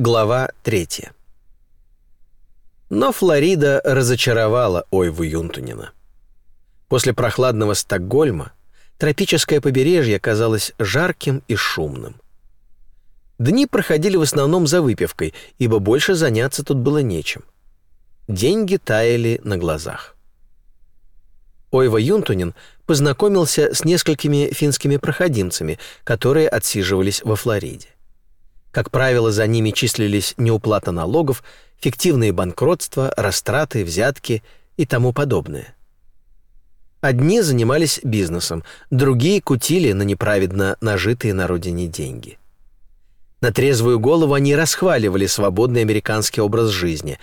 Глава 3. Но Флорида разочаровала Ойву Юнтунина. После прохладного Стокгольма тропическое побережье казалось жарким и шумным. Дни проходили в основном за выпивкой, ибо больше заняться тут было нечем. Деньги таяли на глазах. Ойва Юнтунин познакомился с несколькими финскими проходимцами, которые отсиживались во Флориде. Как правило, за ними числились неуплата налогов, фиктивные банкротства, растраты, взятки и тому подобное. Одни занимались бизнесом, другие кутили на неправедно нажитые на родине деньги. На трезвую голову они расхваливали свободный американский образ жизни,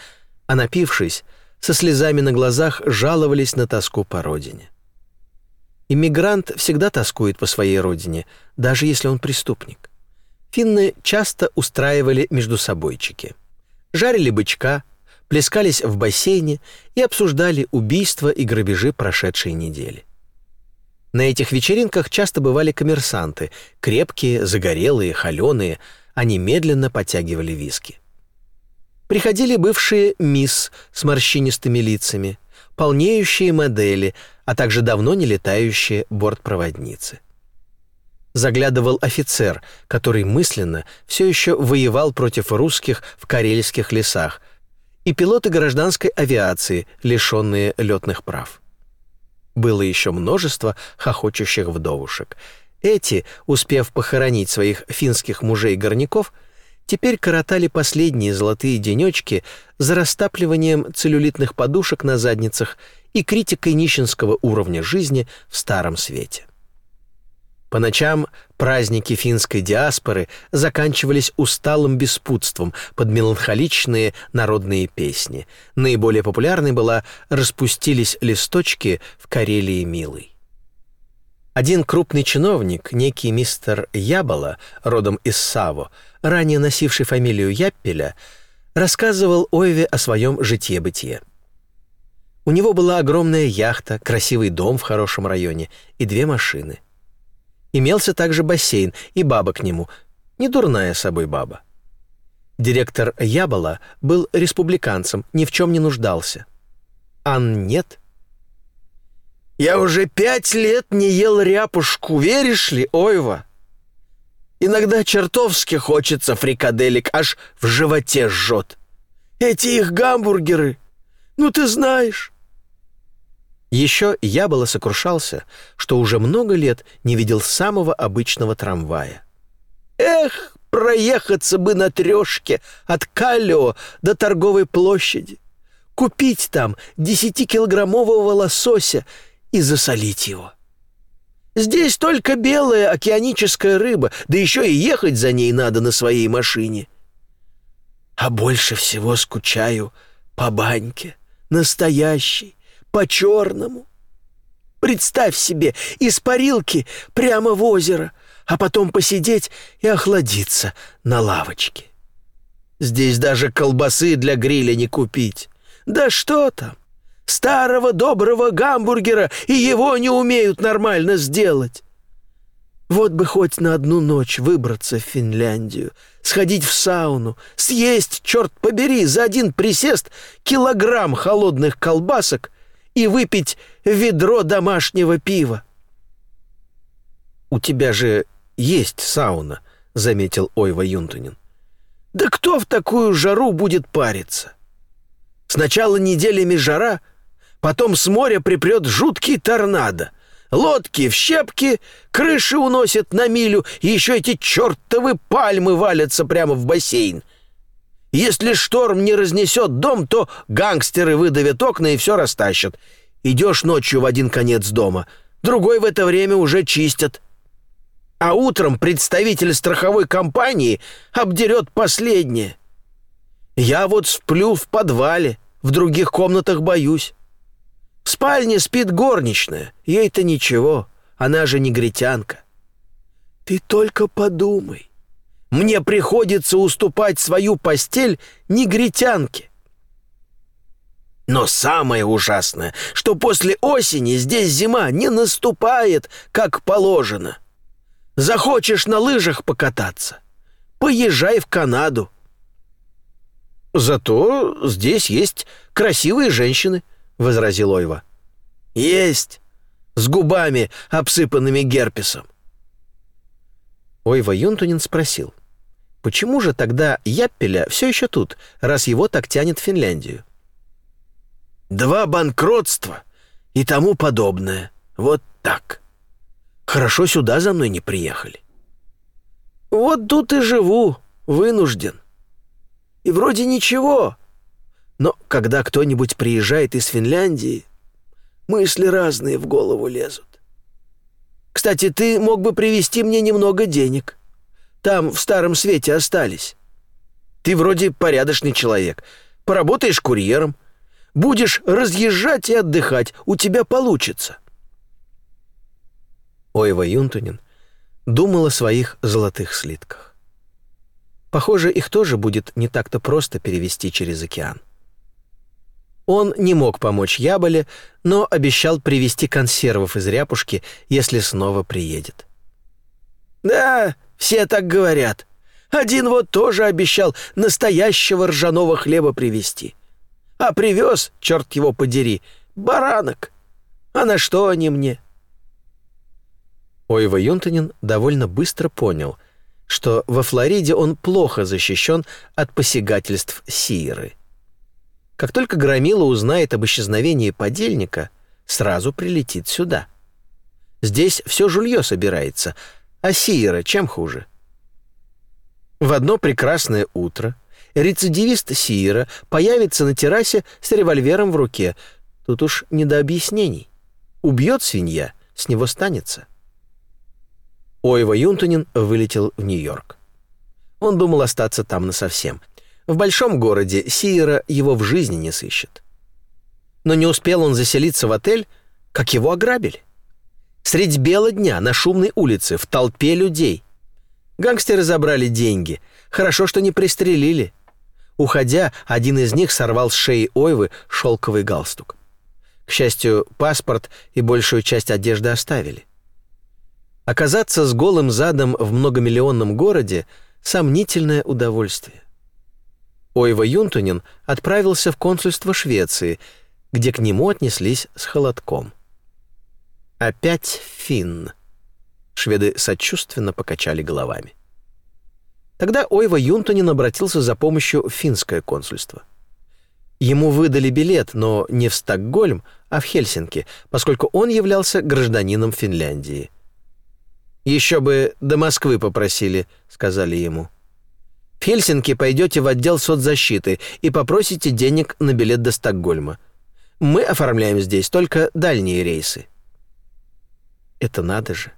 а напившись, со слезами на глазах жаловались на тоску по родине. Иммигрант всегда тоскует по своей родине, даже если он преступник финны часто устраивали между собойчики. Жарили бычка, плескались в бассейне и обсуждали убийства и грабежи прошедшей недели. На этих вечеринках часто бывали коммерсанты, крепкие, загорелые, холеные, они медленно подтягивали виски. Приходили бывшие мисс с морщинистыми лицами, полнеющие модели, а также давно не летающие бортпроводницы заглядывал офицер, который мысленно все еще воевал против русских в карельских лесах, и пилоты гражданской авиации, лишенные летных прав. Было еще множество хохочущих вдовушек. Эти, успев похоронить своих финских мужей-горняков, теперь коротали последние золотые денечки за растапливанием целлюлитных подушек на задницах и критикой нищенского уровня жизни в Старом Свете. По ночам праздники финской диаспоры заканчивались усталым беспутством под меланхоличные народные песни. Наиболее популярной была «Распустились листочки в Карелии милый». Один крупный чиновник, некий мистер Ябола, родом из Саво, ранее носивший фамилию Яппеля, рассказывал Ойве о своем житье-бытие. У него была огромная яхта, красивый дом в хорошем районе и две машины. Имелся также бассейн и баба к нему, не дурная собой баба. Директор Ябола был республиканцем, ни в чем не нуждался. Ан нет. «Я уже пять лет не ел ряпушку, веришь ли, Ойва? Иногда чертовски хочется фрикаделек, аж в животе жжет. Эти их гамбургеры, ну ты знаешь». Еще я было сокрушался, что уже много лет не видел самого обычного трамвая. Эх, проехаться бы на трешке от Калио до торговой площади, купить там десятикилограммового лосося и засолить его. Здесь только белая океаническая рыба, да еще и ехать за ней надо на своей машине. А больше всего скучаю по баньке, настоящей, по-черному. Представь себе, из парилки прямо в озеро, а потом посидеть и охладиться на лавочке. Здесь даже колбасы для гриля не купить. Да что там? Старого доброго гамбургера и его не умеют нормально сделать. Вот бы хоть на одну ночь выбраться в Финляндию, сходить в сауну, съесть, черт побери, за один присест килограмм холодных колбасок и выпить ведро домашнего пива. «У тебя же есть сауна», — заметил Ойва Юнтунин. «Да кто в такую жару будет париться? Сначала неделями жара, потом с моря припрет жуткий торнадо. Лодки в щепки, крыши уносят на милю, и еще эти чертовы пальмы валятся прямо в бассейн. Если шторм не разнесет дом, то гангстеры выдавят окна и все растащат. Идешь ночью в один конец дома, другой в это время уже чистят. А утром представитель страховой компании обдерет последнее. Я вот сплю в подвале, в других комнатах боюсь. В спальне спит горничная, ей-то ничего, она же негритянка. Ты только подумай. Мне приходится уступать свою постель негритянке. Но самое ужасное, что после осени здесь зима не наступает, как положено. Захочешь на лыжах покататься? Поезжай в Канаду. «Зато здесь есть красивые женщины», — возразил Ойва. «Есть, с губами, обсыпанными герпесом». Ойва Юнтунин спросил, почему же тогда Яппеля все еще тут, раз его так тянет в Финляндию? «Два банкротства и тому подобное. Вот так. Хорошо сюда за мной не приехали». «Вот тут и живу, вынужден. И вроде ничего. Но когда кто-нибудь приезжает из Финляндии, мысли разные в голову лезут. Кстати, ты мог бы привезти мне немного денег. Там в Старом Свете остались. Ты вроде порядочный человек. Поработаешь курьером. Будешь разъезжать и отдыхать. У тебя получится. Ойва Юнтунин думал о своих золотых слитках. Похоже, их тоже будет не так-то просто перевести через океан. Он не мог помочь Яболе, но обещал привезти консервов из ряпушки, если снова приедет. «Да, все так говорят. Один вот тоже обещал настоящего ржаного хлеба привезти. А привез, черт его подери, баранок. А на что они мне?» Ойва Юнтонин довольно быстро понял, что во Флориде он плохо защищен от посягательств Сиеры – как только Громила узнает об исчезновении подельника, сразу прилетит сюда. Здесь все жулье собирается, а Сиера чем хуже? В одно прекрасное утро рецидивист Сиера появится на террасе с револьвером в руке. Тут уж не до объяснений. Убьет свинья, с него станется. Ойва Юнтунин вылетел в Нью-Йорк. Он думал остаться там насовсем — в большом городе Сиера его в жизни не сыщет. Но не успел он заселиться в отель, как его ограбили. Средь бела дня на шумной улице, в толпе людей. Гангстеры забрали деньги. Хорошо, что не пристрелили. Уходя, один из них сорвал с шеи Ойвы шелковый галстук. К счастью, паспорт и большую часть одежды оставили. Оказаться с голым задом в многомиллионном городе — сомнительное удовольствие. Ойва Юнтунин отправился в консульство Швеции, где к нему отнеслись с холодком. «Опять финн». Шведы сочувственно покачали головами. Тогда Ойва Юнтунин обратился за помощью в финское консульство. Ему выдали билет, но не в Стокгольм, а в Хельсинки, поскольку он являлся гражданином Финляндии. «Еще бы до Москвы попросили», — сказали ему. В Хельсинки пойдете в отдел соцзащиты и попросите денег на билет до Стокгольма. Мы оформляем здесь только дальние рейсы». Это надо же.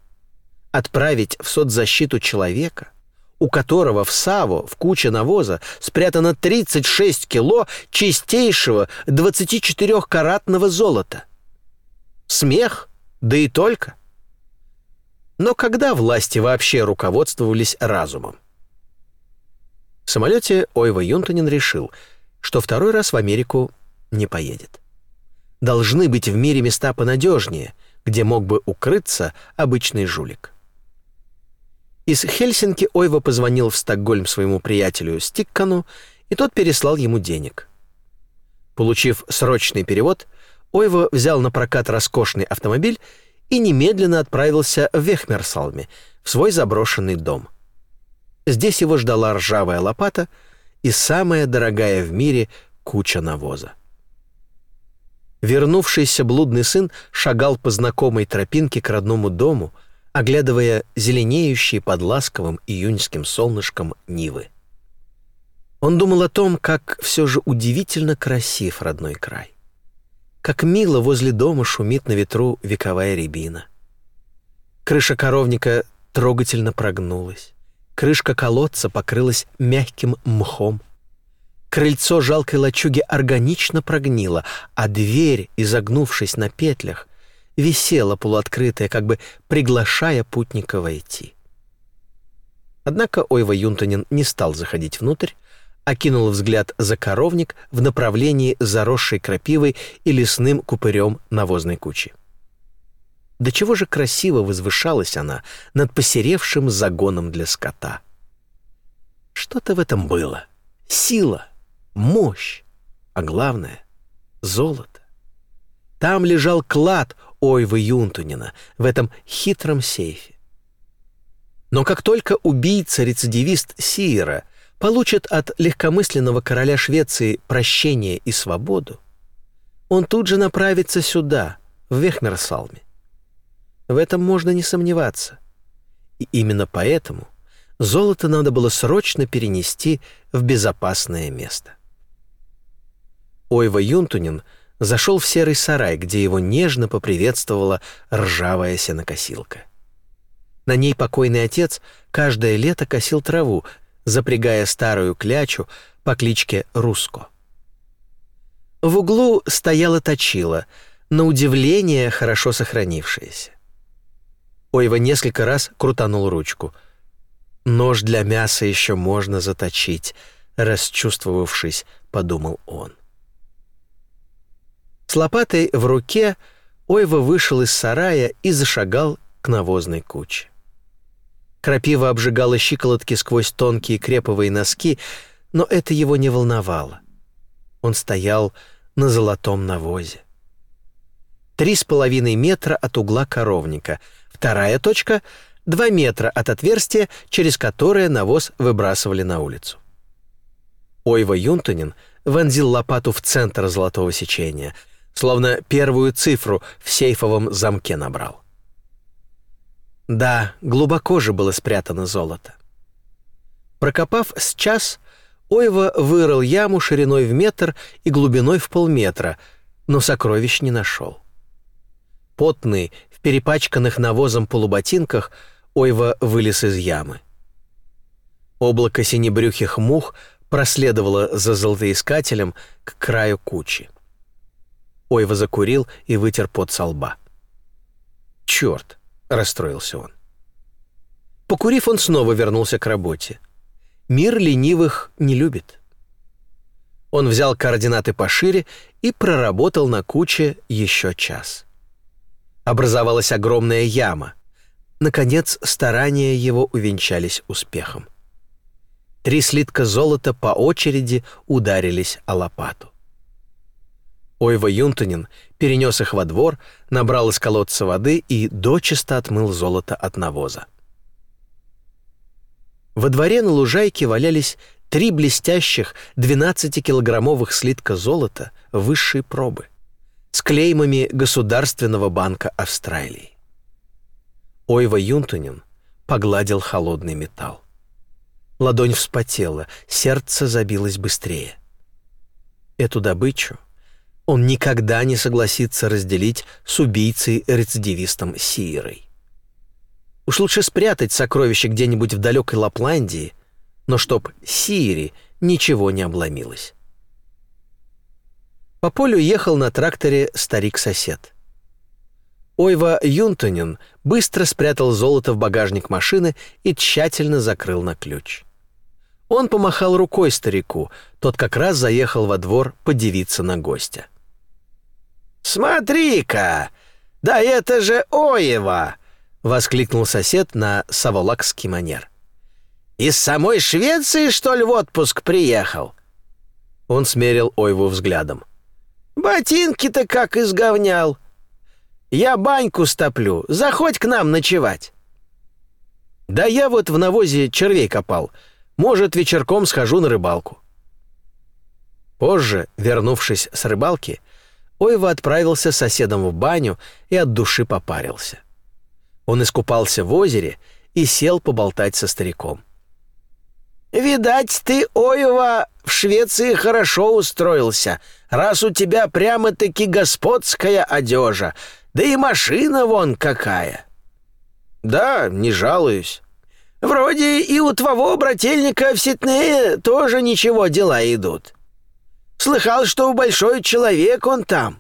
Отправить в соцзащиту человека, у которого в САВО в куче навоза спрятано 36 кило чистейшего 24-каратного золота. Смех, да и только. Но когда власти вообще руководствовались разумом? В самолете Ойва Юнтонин решил, что второй раз в Америку не поедет. Должны быть в мире места понадежнее, где мог бы укрыться обычный жулик. Из Хельсинки Ойва позвонил в Стокгольм своему приятелю Стиккану, и тот переслал ему денег. Получив срочный перевод, Ойва взял на прокат роскошный автомобиль и немедленно отправился в Вехмерсалме, в свой заброшенный дом – Здесь его ждала ржавая лопата и самая дорогая в мире куча навоза. Вернувшийся блудный сын шагал по знакомой тропинке к родному дому, оглядывая зеленеющие под ласковым июньским солнышком нивы. Он думал о том, как все же удивительно красив родной край. Как мило возле дома шумит на ветру вековая рябина. Крыша коровника трогательно прогнулась. Крышка колодца покрылась мягким мхом. Крыльцо жалкой лачуги органично прогнило, а дверь, изогнувшись на петлях, висела полуоткрытая, как бы приглашая путника войти. Однако Ойва Юнтонин не стал заходить внутрь, окинул взгляд за коровник в направлении заросшей крапивой и лесным купырем навозной кучи. До чего же красиво возвышалась она над посеревшим загоном для скота. Что-то в этом было. Сила, мощь, а главное — золото. Там лежал клад Ойвы Юнтунина в этом хитром сейфе. Но как только убийца-рецидивист Сиера получит от легкомысленного короля Швеции прощение и свободу, он тут же направится сюда, в Вехмерсалме. В этом можно не сомневаться. И именно поэтому золото надо было срочно перенести в безопасное место. Ойва Юнтунин зашел в серый сарай, где его нежно поприветствовала ржавая сенокосилка. На ней покойный отец каждое лето косил траву, запрягая старую клячу по кличке Руско. В углу стояла точила, на удивление хорошо сохранившаяся. Ойва несколько раз крутанул ручку. «Нож для мяса еще можно заточить», — расчувствовавшись, подумал он. С лопатой в руке Ойва вышел из сарая и зашагал к навозной куче. Крапива обжигала щиколотки сквозь тонкие креповые носки, но это его не волновало. Он стоял на золотом навозе. Три с половиной метра от угла коровника. Вторая точка — два метра от отверстия, через которое навоз выбрасывали на улицу. Ойва Юнтунин вонзил лопату в центр золотого сечения — словно первую цифру в сейфовом замке набрал. Да, глубоко же было спрятано золото. Прокопав с час, Ойва вырыл яму шириной в метр и глубиной в полметра, но сокровищ не нашел. Потный, перепачканных навозом полуботинках, Ойва вылез из ямы. Облако синебрюхих мух проследовало за золотоискателем к краю кучи. Ойва закурил и вытер пот со лба. «Черт!» — расстроился он. Покурив, он снова вернулся к работе. Мир ленивых не любит. Он взял координаты пошире и проработал на куче еще час. Образовалась огромная яма. Наконец, старания его увенчались успехом. Три слитка золота по очереди ударились о лопату. Ойва Юнтонин перенес их во двор, набрал из колодца воды и дочисто отмыл золото от навоза. Во дворе на лужайке валялись три блестящих 12-килограммовых слитка золота высшей пробы с клеймами Государственного банка Австралии. Ойва Юнтонин погладил холодный металл. Ладонь вспотела, сердце забилось быстрее. Эту добычу он никогда не согласится разделить с убийцей-рецидивистом Сиерой. Уж лучше спрятать сокровище где-нибудь в далекой Лапландии, но чтоб Сиере ничего не обломилось. По полю ехал на тракторе старик-сосед. Ойва Юнтонин быстро спрятал золото в багажник машины и тщательно закрыл на ключ. Он помахал рукой старику, тот как раз заехал во двор подивиться на гостя. «Смотри-ка! Да это же Оева!» — воскликнул сосед на саволакский манер. «Из самой Швеции, что ли, в отпуск приехал?» Он смерил Ойву взглядом. «Ботинки-то как изговнял! Я баньку стоплю, заходь к нам ночевать!» «Да я вот в навозе червей копал. Может, вечерком схожу на рыбалку». Позже, вернувшись с рыбалки, Ойва отправился с соседом в баню и от души попарился. Он искупался в озере и сел поболтать со стариком. «Видать, ты, Ойва, в Швеции хорошо устроился, раз у тебя прямо-таки господская одежа, да и машина вон какая». «Да, не жалуюсь». «Вроде и у твоего брательника в Ситнее тоже ничего дела идут. Слыхал, что большой человек он там.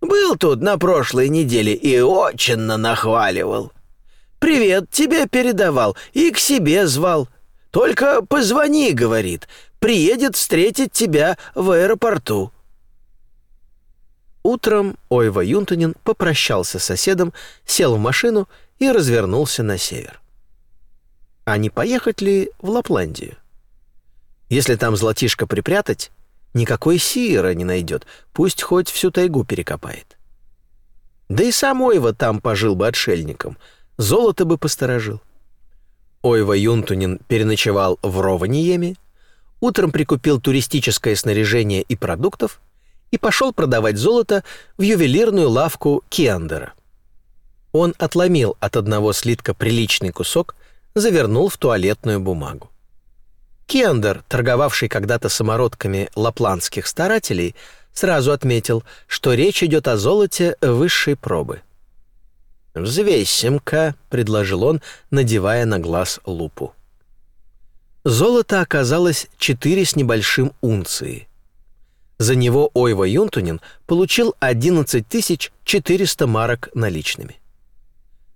Был тут на прошлой неделе и очень нахваливал. Привет тебе передавал и к себе звал. Только позвони, говорит, приедет встретить тебя в аэропорту. Утром Ойва Юнтонин попрощался с соседом, сел в машину и развернулся на север. А не поехать ли в Лапландию? Если там золотишко припрятать, никакой Сиера не найдет, пусть хоть всю тайгу перекопает. Да и сам Ойва там пожил бы отшельником, золото бы посторожил. Ойва Юнтунин переночевал в Рованиеме, утром прикупил туристическое снаряжение и продуктов и пошел продавать золото в ювелирную лавку Киандера. Он отломил от одного слитка приличный кусок, завернул в туалетную бумагу. Кендер, торговавший когда-то самородками лапландских старателей, сразу отметил, что речь идет о золоте высшей пробы. «Взвесим-ка», — предложил он, надевая на глаз лупу. Золото оказалось четыре с небольшим унции. За него Ойва Юнтунин получил 11 400 марок наличными.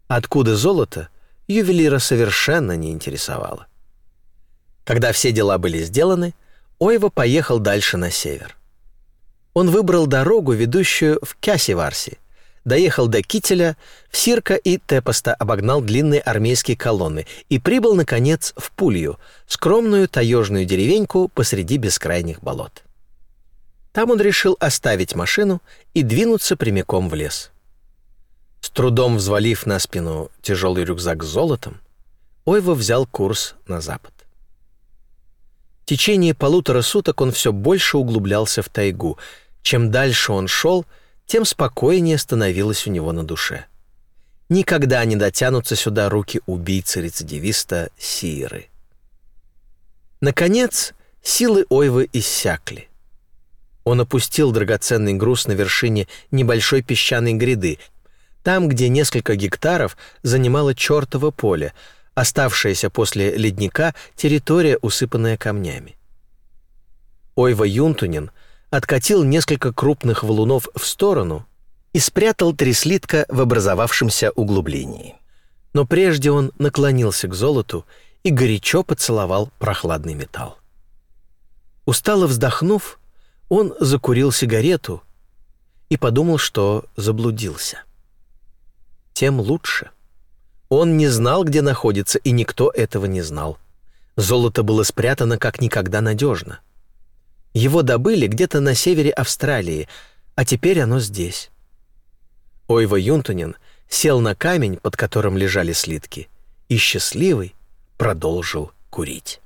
Откуда золото, ювелира совершенно не интересовало. Когда все дела были сделаны, Ойва поехал дальше на север. Он выбрал дорогу, ведущую в Кясиварси, доехал до Кителя, в Сирка и Тепоста обогнал длинные армейские колонны и прибыл, наконец, в Пулью, скромную таежную деревеньку посреди бескрайних болот. Там он решил оставить машину и двинуться прямиком в лес. С трудом взвалив на спину тяжелый рюкзак с золотом, Ойва взял курс на запад. В течение полутора суток он все больше углублялся в тайгу. Чем дальше он шел, тем спокойнее становилось у него на душе. Никогда не дотянутся сюда руки убийцы-рецидивиста Сиры. Наконец, силы Ойвы иссякли. Он опустил драгоценный груз на вершине небольшой песчаной гряды, там, где несколько гектаров занимало чертово поле, оставшаяся после ледника территория, усыпанная камнями. Ойва Юнтунин откатил несколько крупных валунов в сторону и спрятал три слитка в образовавшемся углублении. Но прежде он наклонился к золоту и горячо поцеловал прохладный металл. Устало вздохнув, он закурил сигарету и подумал, что заблудился. Тем лучше. Он не знал, где находится, и никто этого не знал. Золото было спрятано как никогда надежно. Его добыли где-то на севере Австралии, а теперь оно здесь. Ойва Юнтунин сел на камень, под которым лежали слитки, и счастливый продолжил курить.